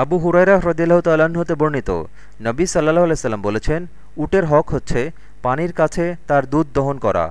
আবু হুরাইরা হ্রদিল্লাহ তাল্লাহ্ন বর্ণিত। নবী সাল্লাহ আলাইসাল্লাম বলেছেন, উটের হক হচ্ছে পানির কাছে তার দুধ দহন করা।